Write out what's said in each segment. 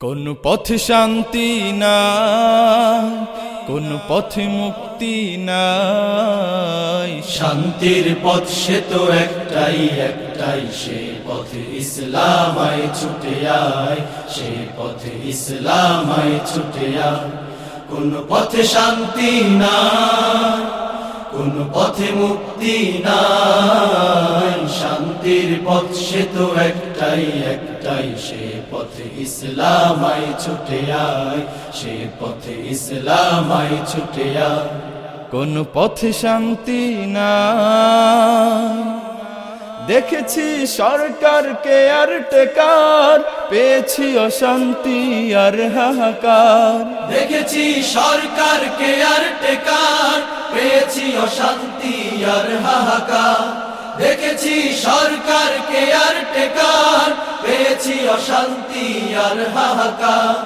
কোন পথ শান্তি না, কোন পথে মুক্তি নাই। শান্তির পথ সে তো একটাই একটাই সে পথে ইসলামায় ছুটে আয়, সে পথে ইসলামায় ছুটে আয়। কোন পথে শান্তি না, কোন পথে মুক্তি নাই। শান্তির পথ সে তো একটাই একটাই। সে পথে ইসলামাই ছুটে আয়, সে পথে ইসলামাই ছুটে কোন পথে শান্তি না দেখেছি সরকারকে আর টেকার, পেয়েছি অশান্তি আর হাহাকার। দেখেছি সরকারকে আর টেকার, পেয়েছি অশান্তি আর হাহাকার। দেখেছি সরকারকে আর টেকার পেয়েছি অশান্তি আর হাহাকার।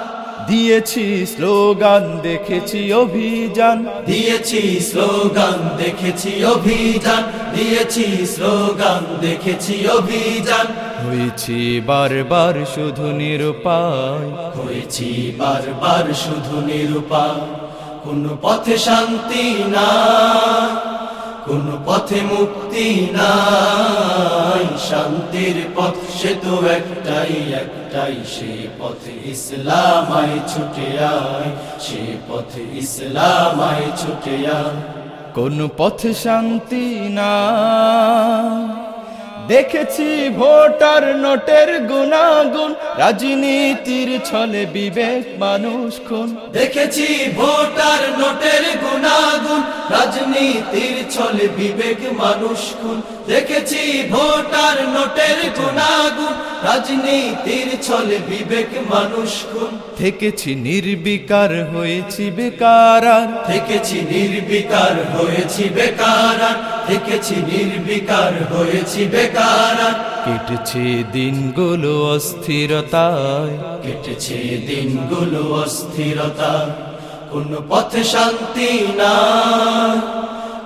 দিয়েছি স্লোগান দেখেছি অভিযান। দিয়েছি স্লোগান দেখেছি অভিযান। দিয়েছি স্লোগান দেখেছি অভিযান। হয়েছি বারবার শুধু নিরুপায়। হয়েছি বারবার শুধু নিরূপায়। কোন পথে শান্তি না কোন পথে মুক্তি নাই। শান্তির পথ সে তো একটাই একটাই সে পথে ইসলামায় ছুটে আয়। সে পথে ইসলামায় ছুটে আয়। কোন পথে শান্তি না দেখেছি ভোটার নোটের গুণাগুণ রাজনীতির ছলে বিবেক মানুষ খুন। দেখেছি ভোটার নোটের গুণাগুণ রাজনীতির ছলে বিবেক মানুষ খুন। দেখেছি ভোটার নোটের গুণাগুণ রাজনীতির ছলে বিবেক মানুষ খুন। থেকেছি নির্বিকার হয়েছি বেকার থেকেছি নির্বিকার হয়েছি বেকার থেকেছি নির্বিকার হয়েছি বেকার। কেটেছে দিনগুলো অস্থিরতায়। কেটেছে দিনগুলো অস্থিরতা কোন পথে শান্তি না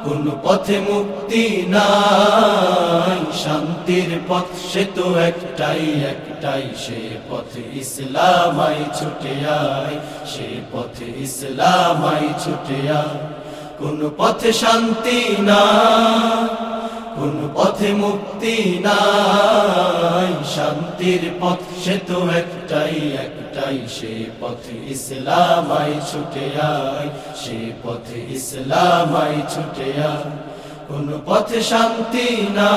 কোন পথে মুক্তি নাই। শান্তির পথ সে তো একটাই একটাই। সে পথে ইসলামাই ছুটে আয় সে পথে ইসলামাই ছুটে আয়। কোন পথে শান্তি না কোন পথে মুক্তি নাই। শান্তির পথ সে তো একটাই একটাই সে পথে ইসলামাই ছুটে আয়, সে পথে ইসলামাই ছুটে আয়। কোন পথে শান্তি না